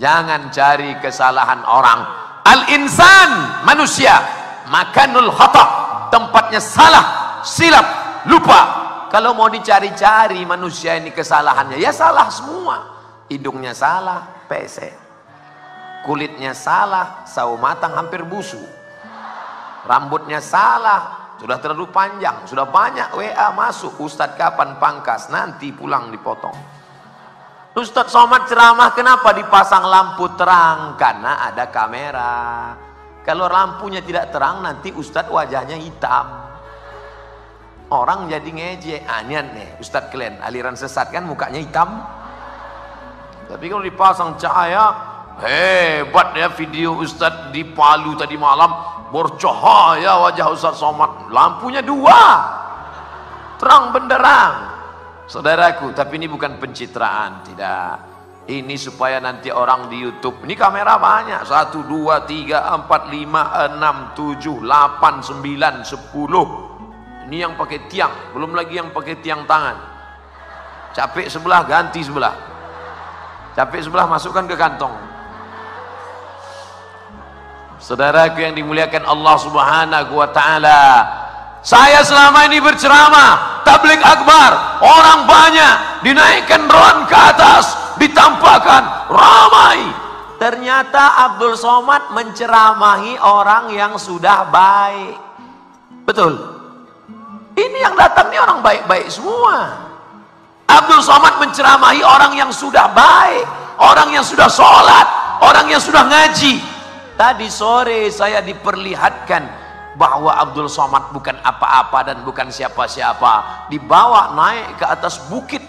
Jangan cari kesalahan orang. Al-insan manusia makanul khata tempatnya salah, silap, lupa. Kalau mau dicari-cari manusia ini kesalahannya, ya salah semua. Hidungnya salah, pesek. Kulitnya salah, sawo matang hampir busuk. Rambutnya salah, sudah terlalu panjang, sudah banyak WA masuk. Ustadz kapan pangkas? Nanti pulang dipotong. Ustadz Somad ceramah kenapa dipasang lampu terang? Karena ada kamera. Kalau lampunya tidak terang nanti Ustadz wajahnya hitam. Orang jadi ngejek. Ah, nih Ustadz kalian aliran sesat kan mukanya hitam. Tapi kalau dipasang cahaya, hebat ya video Ustadz di Palu tadi malam. Bercahaya wajah Ustadz Somad. Lampunya dua. Terang benderang. Saudaraku, tapi ini bukan pencitraan, tidak. Ini supaya nanti orang di YouTube, ini kamera banyak, 1, 2, 3, 4, 5, 6, 7, 8, 9, 10. Ini yang pakai tiang, belum lagi yang pakai tiang tangan. Capek sebelah, ganti sebelah. Capek sebelah, masukkan ke kantong. Saudaraku yang dimuliakan Allah subhanahu wa ta'ala. Saya selama ini berceramah, tablik akbar, orang banyak, dinaikkan rohan ke atas, ditampakkan, ramai. Ternyata Abdul Somad menceramahi orang yang sudah baik. Betul. Ini yang datang ini orang baik-baik semua. Abdul Somad menceramahi orang yang sudah baik, orang yang sudah sholat, orang yang sudah ngaji. Tadi sore saya diperlihatkan bahwa Abdul Somad bukan apa-apa dan bukan siapa-siapa. Dibawa naik ke atas bukit.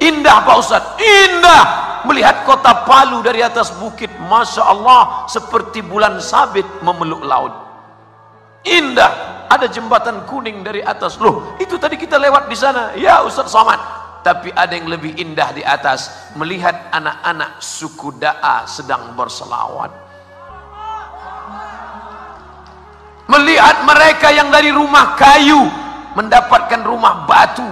Indah Pak Ustaz indah. Melihat kota Palu dari atas bukit. Masya Allah seperti bulan sabit memeluk laut. Indah. Ada jembatan kuning dari atas. Loh itu tadi kita lewat di sana. Ya Ustaz Somad. Tapi ada yang lebih indah di atas. Melihat anak-anak suku Da'a sedang berselawat melihat mereka yang dari rumah kayu mendapatkan rumah batu.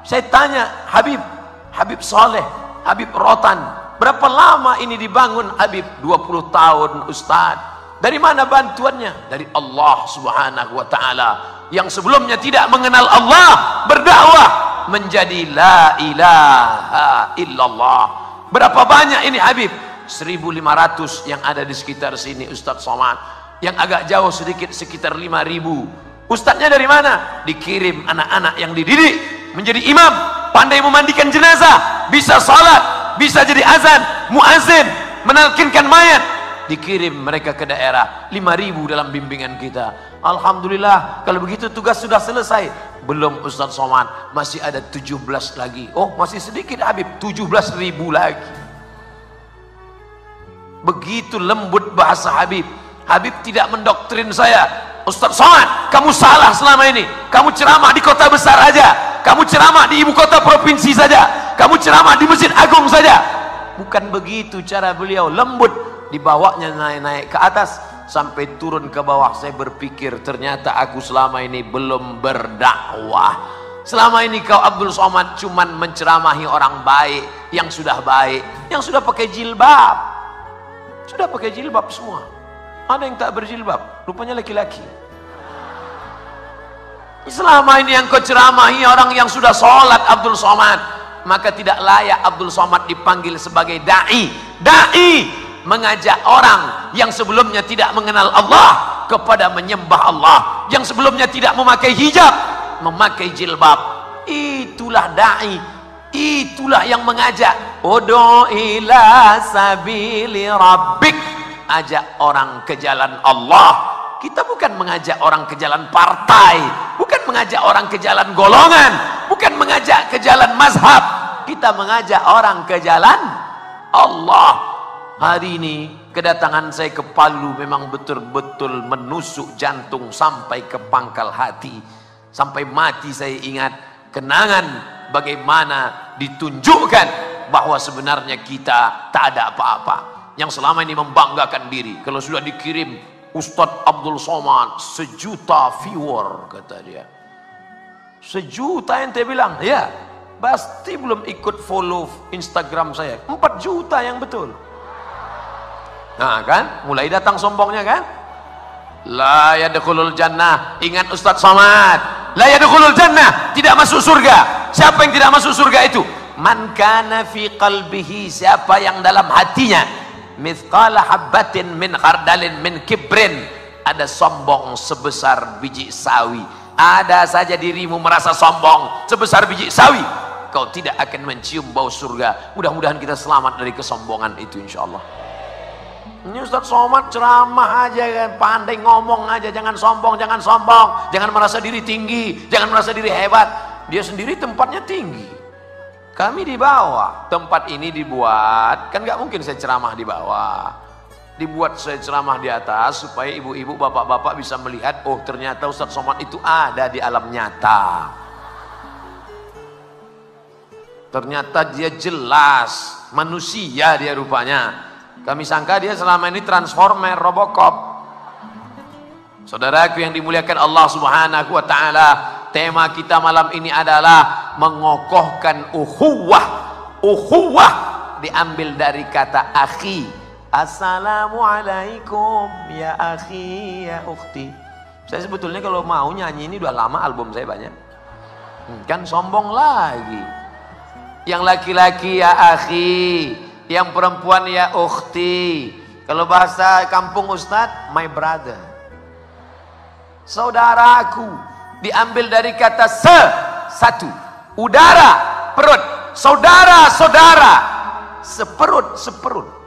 Saya tanya Habib Habib Soleh Habib Rotan berapa lama ini dibangun Habib? 20 tahun Ustaz. Dari mana bantuannya? Dari Allah subhanahu wa ta'ala yang sebelumnya tidak mengenal Allah berdakwah menjadi la ilaha illallah. Berapa banyak ini Habib? 1500 yang ada di sekitar sini Ustaz Somad yang agak jauh sedikit sekitar 5000 ustadznya dari mana? dikirim anak-anak yang dididik menjadi imam. Pandai memandikan jenazah bisa salat bisa jadi azan muazin menalkinkan mayat. Dikirim mereka ke daerah 5000 dalam bimbingan kita. Alhamdulillah kalau begitu tugas sudah selesai. Belum Ustaz Somad masih ada 17 lagi. Oh masih sedikit Habib. 17 ribu lagi. Begitu lembut bahasa Habib Habib tidak mendoktrin saya. Ustaz Somad kamu salah selama ini. Kamu ceramah di kota besar aja kamu ceramah di ibu kota provinsi saja. Kamu ceramah di masjid agung saja. Bukan begitu cara beliau. Lembut. Dibawanya naik-naik ke atas. Sampai turun ke bawah. Saya berpikir ternyata aku selama ini belum berdakwah. Selama ini kau Abdul Somad cuman menceramahi orang baik. Yang sudah baik. Yang sudah pakai jilbab. Sudah pakai jilbab semua ada yang tak berjilbab, rupanya laki-laki. Selama ini yang kau ceramahi orang yang sudah sholat Abdul Somad, maka tidak layak Abdul Somad dipanggil sebagai da'i. Da'i mengajak orang yang sebelumnya tidak mengenal Allah kepada menyembah Allah, yang sebelumnya tidak memakai hijab, memakai jilbab. Itulah da'i. Itulah yang mengajak. Udu ila sabili rabbik ajak orang ke jalan Allah. Kita bukan mengajak orang ke jalan partai bukan mengajak orang ke jalan golongan bukan mengajak ke jalan mazhab. Kita mengajak orang ke jalan Allah. Hari ini kedatangan saya ke Palu memang betul-betul menusuk jantung sampai ke pangkal hati. Sampai mati saya ingat kenangan bagaimana ditunjukkan bahwa sebenarnya kita tak ada apa-apa yang selama ini membanggakan diri kalau sudah dikirim Ustadz Abdul Somad sejuta viewer kata dia sejuta yang dia bilang ya pasti belum ikut follow Instagram saya 4 juta yang betul Nah kan, mulai datang sombongnya kan? La yadkhulul jannah. Ingat Ustaz Somad. La yadkhulul jannah, tidak masuk surga. Siapa yang tidak masuk surga itu? Man kana fi qalbihi, siapa yang dalam hatinya mithqala habbatin min khardalin min kibrin. Ada sombong sebesar biji sawi. Ada saja dirimu merasa sombong sebesar biji sawi. Kau tidak akan mencium bau surga. Mudah-mudahan kita selamat dari kesombongan itu insyaallah. Ini Ustaz Somad ceramah aja kan. Pandai ngomong aja. Jangan sombong jangan sombong. Jangan merasa diri tinggi jangan merasa diri hebat. Dia sendiri tempatnya tinggi kami di bawah. Tempat ini dibuat kan nggak mungkin saya ceramah di bawah. Dibuat saya ceramah di atas supaya ibu-ibu bapak-bapak bisa melihat oh ternyata Ustaz Somad itu ada di alam nyata. Ternyata dia jelas manusia dia rupanya. Kami sangka dia selama ini transformer robocop. Saudaraku yang dimuliakan Allah subhanahu wa ta'ala tema kita malam ini adalah mengokohkan uhuwah uhuwah diambil dari kata akhi Assalamualaikum ya akhi ya ukhti. Saya sebetulnya kalau mau nyanyi ini udah lama album saya banyak. Hmm, kan sombong lagi. Yang laki-laki ya akhi, yang perempuan ya ukhti. Kalau bahasa kampung Ustad, my brother. Saudaraku diambil dari kata se satu. Udara, perut. Saudara, saudara. Seperut, seperut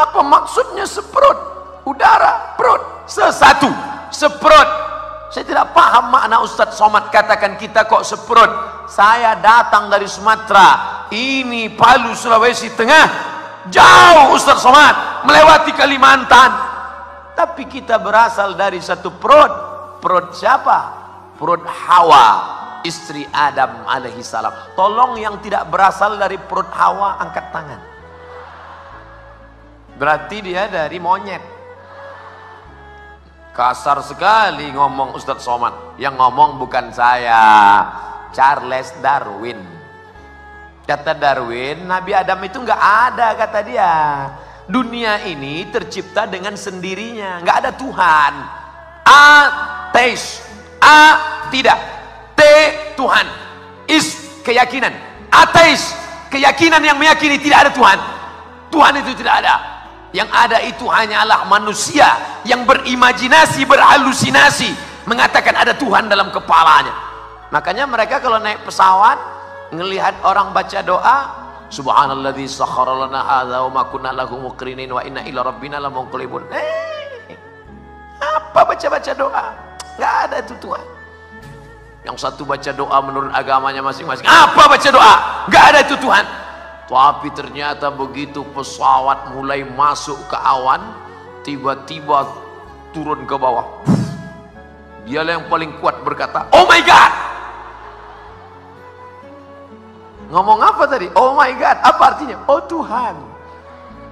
apa maksudnya seperut? Udara, perut, sesatu, seperut. Saya tidak paham makna Ustadz Somad katakan kita kok seperut. Saya datang dari Sumatera, ini Palu, Sulawesi Tengah. Jauh Ustadz Somad, melewati Kalimantan. Tapi kita berasal dari satu perut. Perut siapa? Perut Hawa, istri Adam alaihi salam. Tolong yang tidak berasal dari perut Hawa angkat tangan. Berarti dia dari monyet. Kasar sekali ngomong Ustadz Somad. Yang ngomong bukan saya. Charles Darwin. Kata Darwin, Nabi Adam itu nggak ada kata dia. Dunia ini tercipta dengan sendirinya, nggak ada Tuhan. A teis, A tidak, Tuhan, is keyakinan, ateis keyakinan yang meyakini tidak ada Tuhan. Tuhan itu tidak ada. Yang ada itu hanyalah manusia yang berimajinasi, berhalusinasi, mengatakan ada Tuhan dalam kepalanya. Makanya mereka kalau naik pesawat, ngelihat orang baca doa, Subhanalladzi sakhkhara lana hadza wa ma kunna lahu muqrinin wa inna ila rabbina lamunqalibun. Eh, apa baca-baca doa? Enggak ada itu Tuhan. Yang satu baca doa menurut agamanya masing-masing. Apa baca doa? Enggak ada itu Tuhan. Tapi ternyata begitu pesawat mulai masuk ke awan, tiba-tiba turun ke bawah. Dialah yang paling kuat berkata, Oh my God! Ngomong apa tadi? Oh my God. Apa artinya? Oh Tuhan.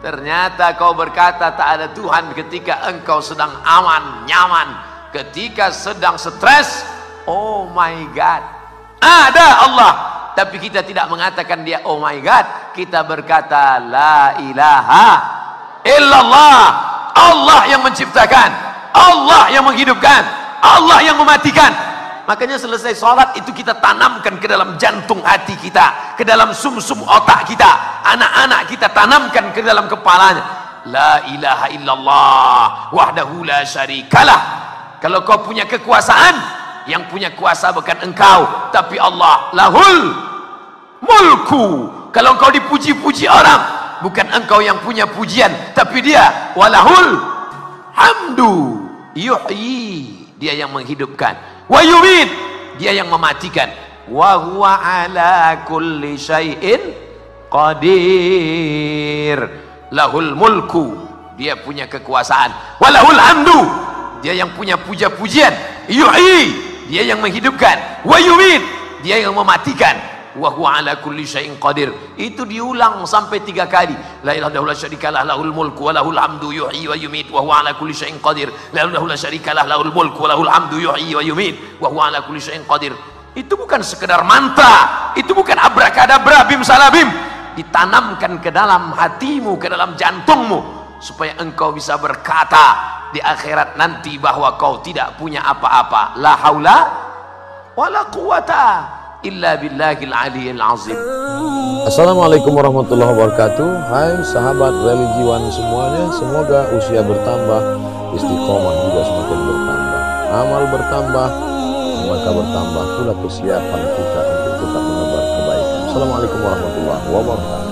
Ternyata kau berkata tak ada Tuhan ketika engkau sedang aman, nyaman. Ketika sedang stres, oh my God. Ada Allah. Tapi kita tidak mengatakan dia oh my god. Kita berkata la ilaha illallah. Allah yang menciptakan. Allah yang menghidupkan. Allah yang mematikan. Makanya selesai sholat itu kita tanamkan ke dalam jantung hati kita. Ke dalam sumsum -sum otak kita. Anak-anak kita tanamkan ke dalam kepalanya. La ilaha illallah. Wahdahu la syarikalah. Kalau kau punya kekuasaan yang punya kuasa bukan engkau tapi Allah. Lahul mulku. Kalau engkau dipuji-puji orang bukan engkau yang punya pujian tapi dia. Walahul hamdu. Yuhyi. Dia yang menghidupkan. Wa yumit dia yang mematikan. Wa huwa ala kulli syai'in qadir. Lahul mulku. Dia punya kekuasaan. Walahul hamdu. Dia yang punya puja-pujian. Yuhyi dia yang menghidupkan. Wa yumit dia yang mematikan. Wa huwa ala kulli syai'in qadir. Itu diulang sampai tiga kali. La ilaha illallah syarikalah lahul mulku wa lahul hamdu yuhyi wa yumit. Wa huwa ala kulli syai'in qadir. La ilaha illallah syarikalah lahul mulku wa lahul hamdu yuhyi wa yumit. Wa huwa ala kulli syai'in qadir. Itu bukan sekedar mantra itu bukan abrakadabra bim salabim. Ditanamkan ke dalam hatimu, ke dalam jantungmu supaya engkau bisa berkata di akhirat nanti bahwa kau tidak punya apa-apa. La haula wala quwata illa billahil aliyil azim. Assalamualaikum warahmatullahi wabarakatuh Hai sahabat religiwan semuanya Semoga usia bertambah Istiqomah juga semakin bertambah Amal bertambah Maka bertambah pula kesiapan kita Untuk tetap menebar kebaikan Assalamualaikum warahmatullahi wabarakatuh